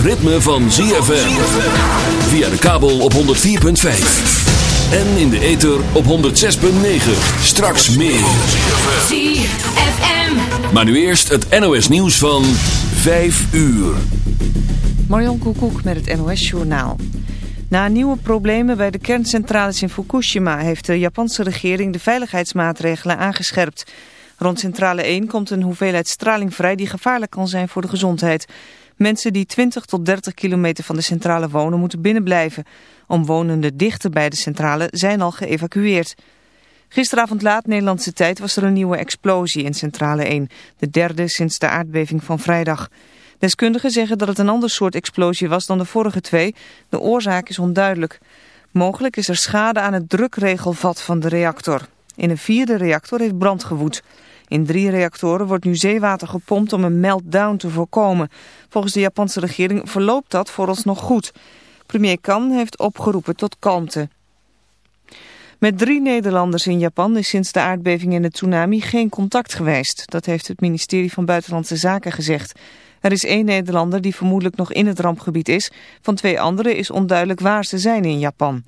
het ritme van ZFM. Via de kabel op 104.5. En in de ether op 106.9. Straks meer. ZFM. Maar nu eerst het NOS nieuws van 5 uur. Marion Koekoek met het NOS Journaal. Na nieuwe problemen bij de kerncentrales in Fukushima... heeft de Japanse regering de veiligheidsmaatregelen aangescherpt. Rond centrale 1 komt een hoeveelheid straling vrij... die gevaarlijk kan zijn voor de gezondheid. Mensen die 20 tot 30 kilometer van de centrale wonen moeten binnenblijven. Omwonenden dichter bij de centrale zijn al geëvacueerd. Gisteravond laat Nederlandse tijd was er een nieuwe explosie in centrale 1. De derde sinds de aardbeving van vrijdag. Deskundigen zeggen dat het een ander soort explosie was dan de vorige twee. De oorzaak is onduidelijk. Mogelijk is er schade aan het drukregelvat van de reactor. In een vierde reactor heeft brand gewoed. In drie reactoren wordt nu zeewater gepompt om een meltdown te voorkomen. Volgens de Japanse regering verloopt dat vooralsnog goed. Premier Kan heeft opgeroepen tot kalmte. Met drie Nederlanders in Japan is sinds de aardbeving en de tsunami geen contact geweest. Dat heeft het ministerie van Buitenlandse Zaken gezegd. Er is één Nederlander die vermoedelijk nog in het rampgebied is. Van twee anderen is onduidelijk waar ze zijn in Japan.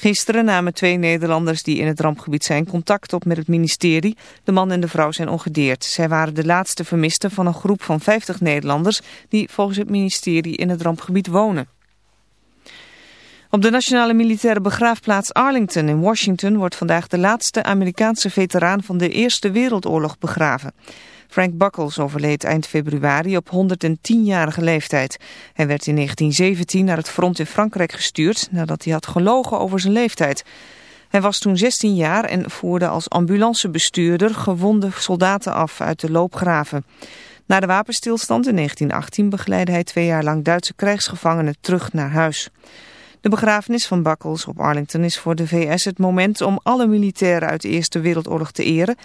Gisteren namen twee Nederlanders die in het rampgebied zijn contact op met het ministerie. De man en de vrouw zijn ongedeerd. Zij waren de laatste vermisten van een groep van 50 Nederlanders die volgens het ministerie in het rampgebied wonen. Op de nationale militaire begraafplaats Arlington in Washington wordt vandaag de laatste Amerikaanse veteraan van de Eerste Wereldoorlog begraven. Frank Buckles overleed eind februari op 110-jarige leeftijd. Hij werd in 1917 naar het front in Frankrijk gestuurd nadat hij had gelogen over zijn leeftijd. Hij was toen 16 jaar en voerde als ambulancebestuurder gewonde soldaten af uit de loopgraven. Na de wapenstilstand in 1918 begeleidde hij twee jaar lang Duitse krijgsgevangenen terug naar huis. De begrafenis van Buckles op Arlington is voor de VS het moment om alle militairen uit de Eerste Wereldoorlog te eren.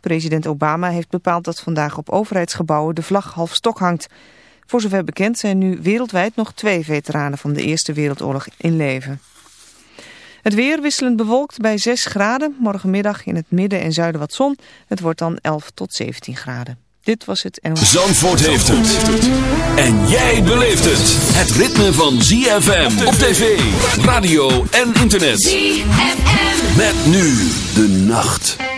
President Obama heeft bepaald dat vandaag op overheidsgebouwen de vlag half stok hangt. Voor zover bekend zijn nu wereldwijd nog twee veteranen van de Eerste Wereldoorlog in leven. Het weer wisselend bewolkt bij 6 graden. Morgenmiddag in het midden en zuiden wat zon. Het wordt dan 11 tot 17 graden. Dit was het en... Zandvoort heeft het. En jij beleeft het. Het ritme van ZFM op tv, radio en internet. ZFM. Met nu de nacht.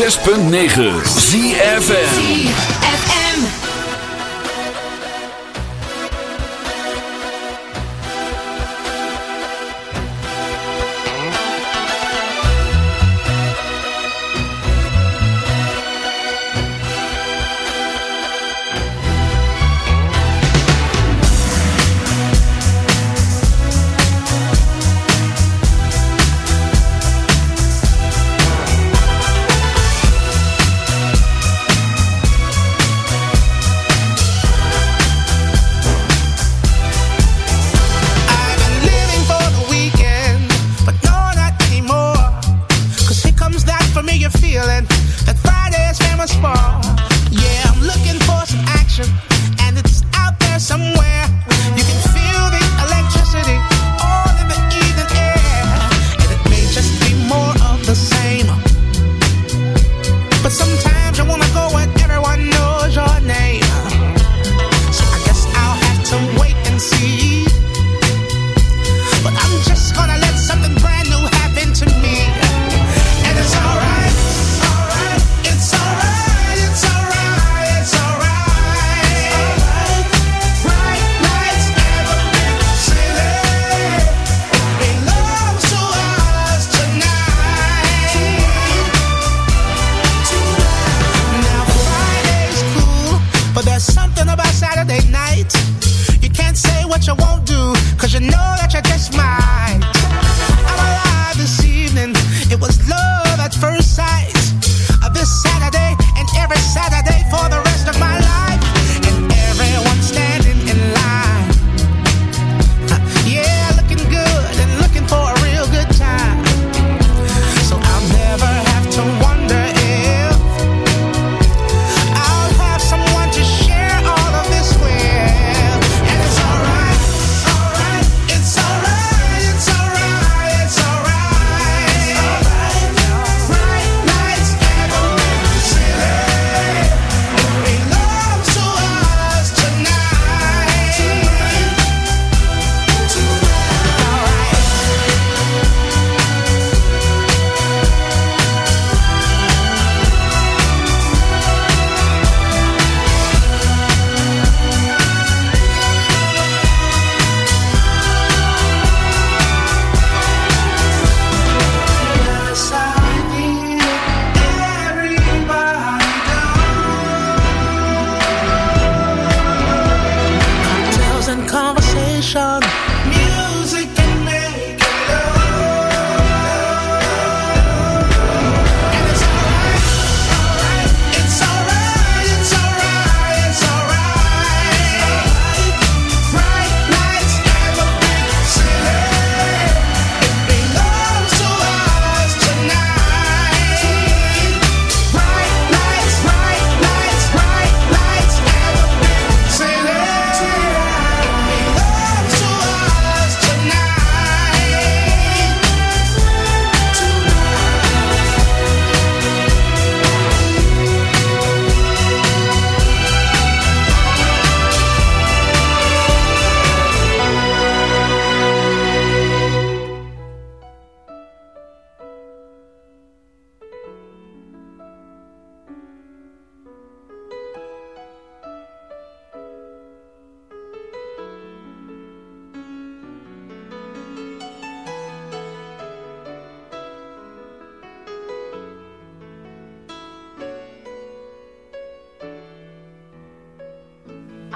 106.9 ZFN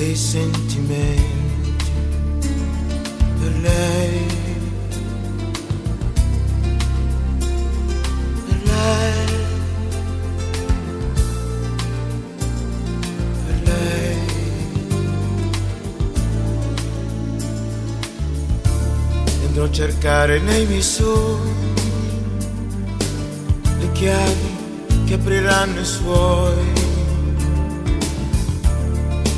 Dei sentimenti per lei. Per lei. Per lei. E Andrò cercare nei miei sogni le chiavi che apriranno i suoi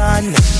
Sun.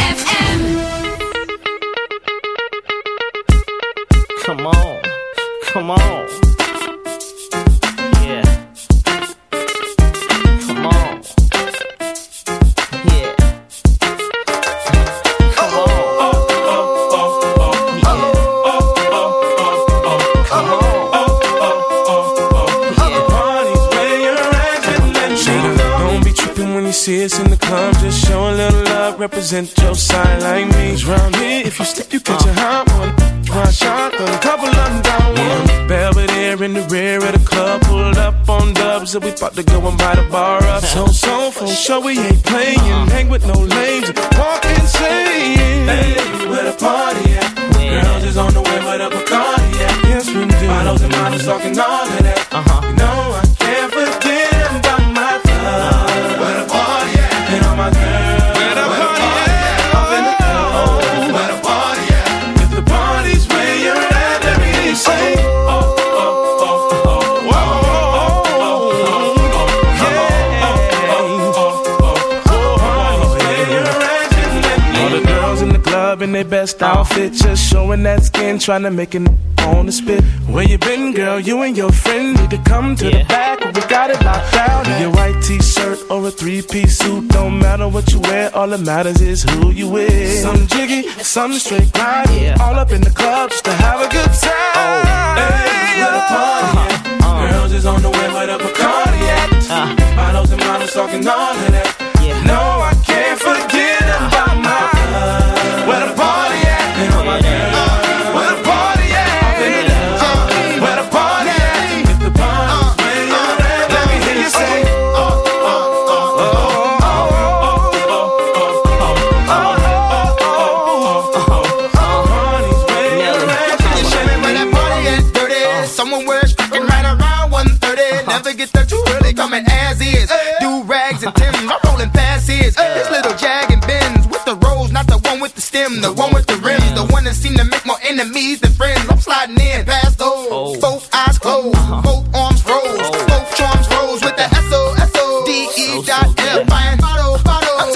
Represent your side like me. round here, if you slip, you catch a hot one. One shot, a couple of them down one. Belvedere in the rear of the club, pulled up on dubs, and we about to go and buy the bar up. So, so, for sure we ain't playing. Hang with no lames, walk insane. Hey, where the party at? Girls is on the way, where the Bacardi at? Yes, we do. Bottles and models talking all of that. Uh-huh. You know best outfit, just showing that skin, trying to make it on the spit. Where you been, girl? You and your friend need to come to the back. We got it locked down. In your white t-shirt or a three-piece suit, don't matter what you wear. All that matters is who you with. Some jiggy, some straight grind. Yeah. All up in the club just to have a good time. Hey, where the party at? Girls is on the way where the Bacardi at. Uh. Bottles and models talking all of that. Yeah. No, I can't forget my name.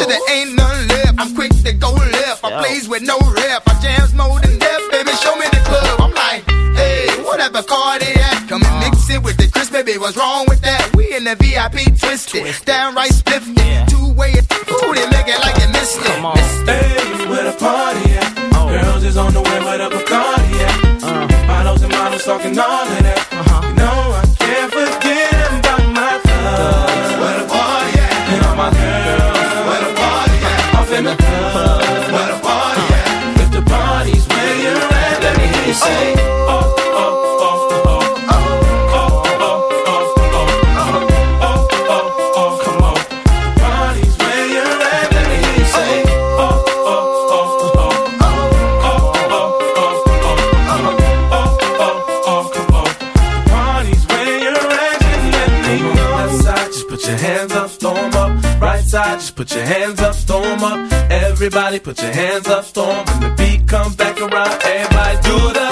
Bottle. Up to the ain't none left. I'm quick to go left. I plays with no rep. I jams more than death, baby. Show me the club. I'm like, hey, whatever car they at. Come and mix it with the Chris, baby. What's wrong with that? We in the VIP twisted, downright spiffy. Two way, ooh, they make it like you missed it. Come on. Missed it. Hey, where the party at? Oh. Girls is on the way where the Bacardi at. Uh. Bottles and models talking all of that. put your hands up, storm up. Everybody put your hands up, storm. When the beat comes back around, everybody do the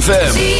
ZFM.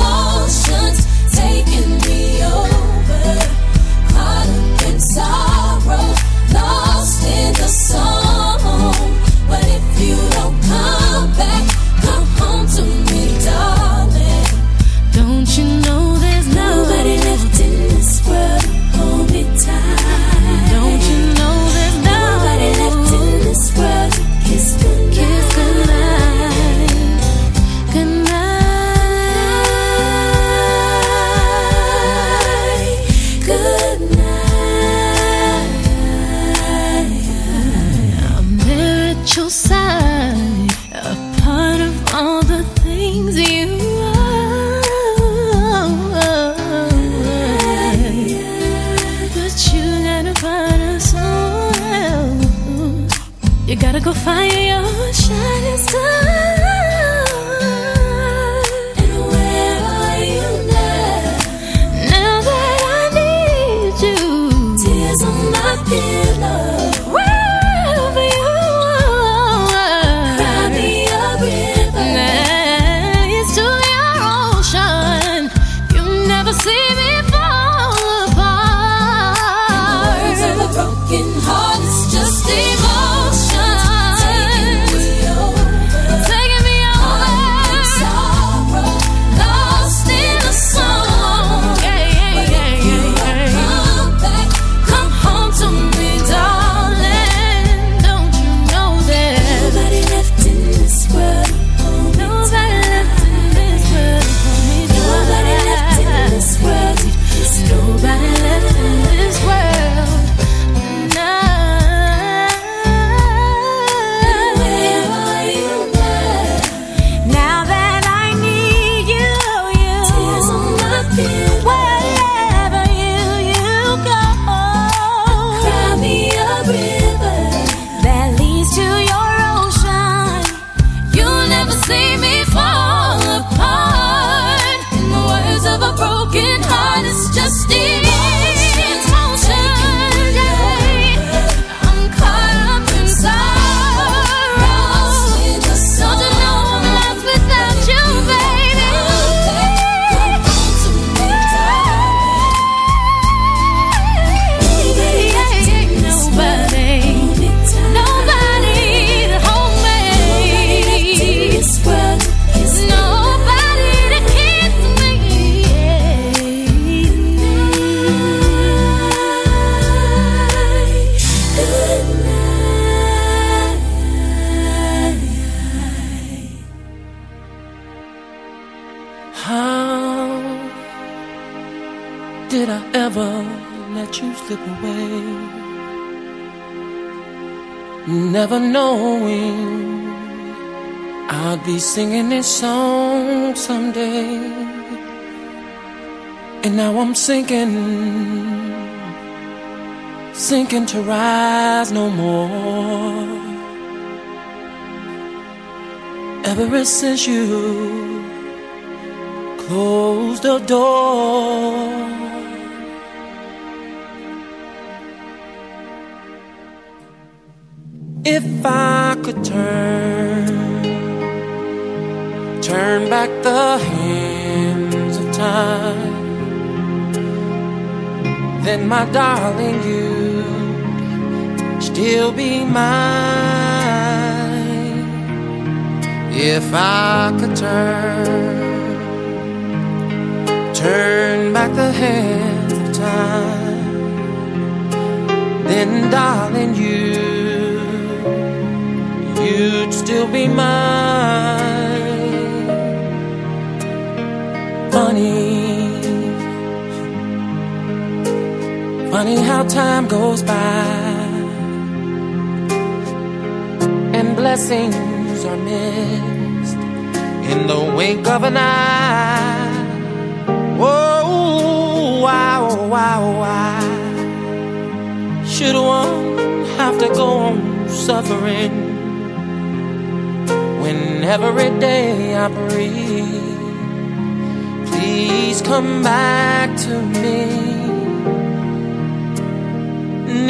to rise no more. Ever since you closed the door, if I could turn, turn back the hands of time, then my darling, you still be mine. If I could turn turn back the hands of time then darling you you'd still be mine. Funny funny how time goes by. Blessings are missed in the wink of an eye. Oh, Whoa, oh, wow, oh, wow, why should one have to go on suffering when every day I breathe? Please come back to me. And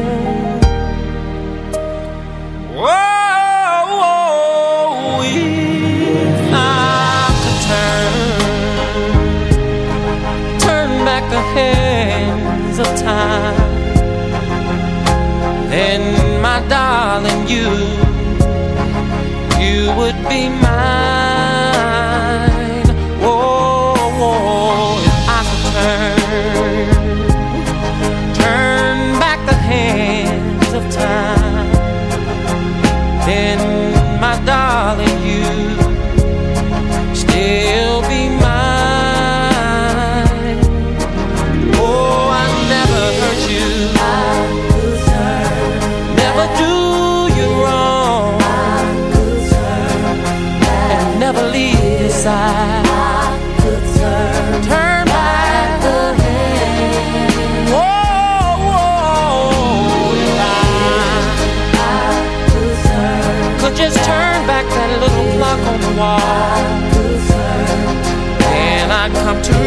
Then my darling, you, you would be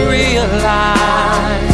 realize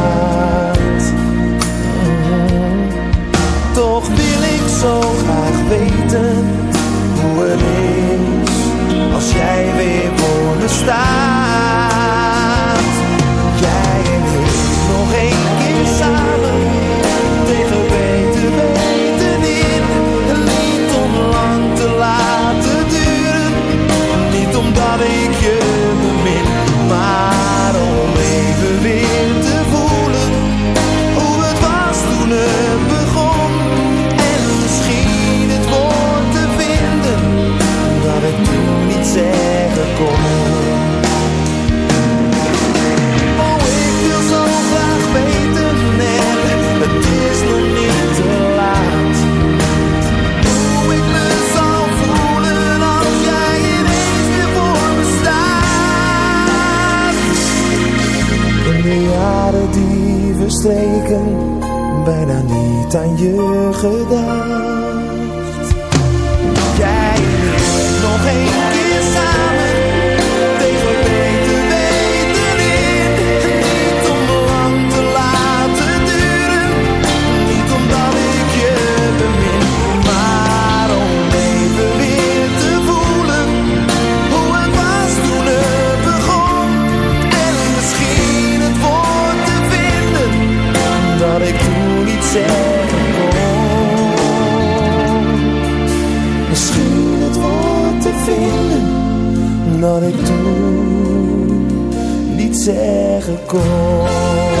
está. streken bijna niet aan je gedaan. terra com